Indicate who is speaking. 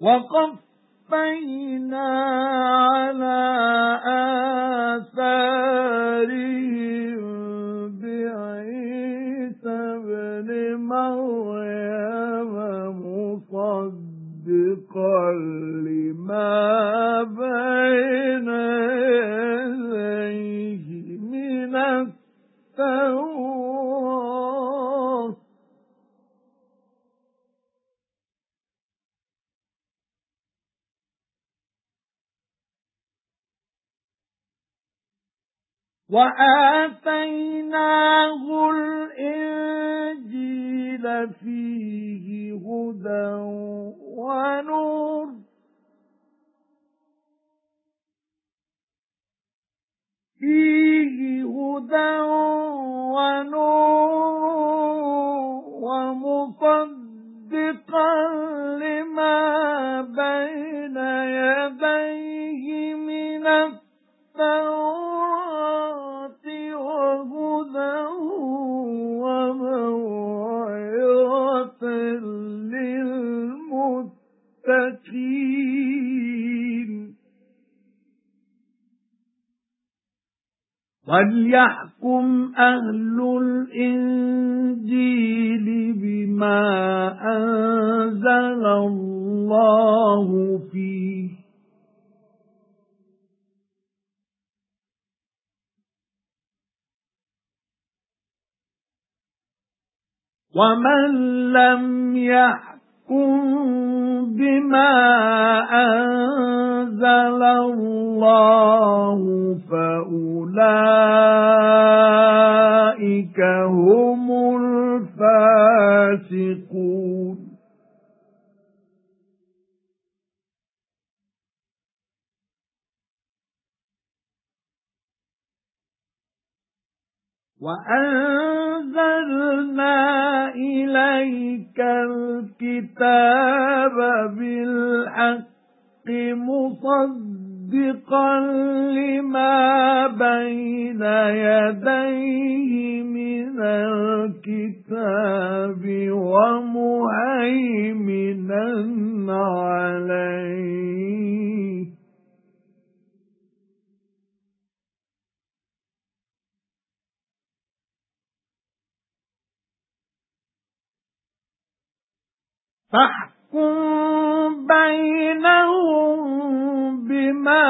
Speaker 1: وَقَفَّيْنَا عَلَى آثَارِهِم بِعِيسَى ابْنِ مَرْيَمَ مُصَدِّقًا لِمَا بَيْنَ يَدَيْهِ مِنَ التَّوْرَاةِ. وَآتَيْنَاهُ الْإِنْجِيلَ فِيهِ هُدًى وَنُورٌ. فِيهِ هُدًى وَنُورٌ وَمُصَدِّقًا لِمَا بَيْنَ وَلْيَحْكُمْ أَهْلُ الْإِنْجِيلِ بِمَا أَنزَلَ اللَّهُ فِيهِ وَمَن لَّمْ يَحْكُم بِمَا أَنزَلَ اللَّهُ فَأُولَئِكَ هُمُ الْفَاسِقُونَ. وَأَنزَلْنَا إِلَيْكَ الْكِتَابَ بِالْحَقِّ مُصَدِّقًا لِمَا بَيْنَ يَدَيْهِ مِنَ الْكِتَابِ وَمُهَيْمِنًا عَلَيْهِ. فَاحْكُم بَيْنَهُم بِمَا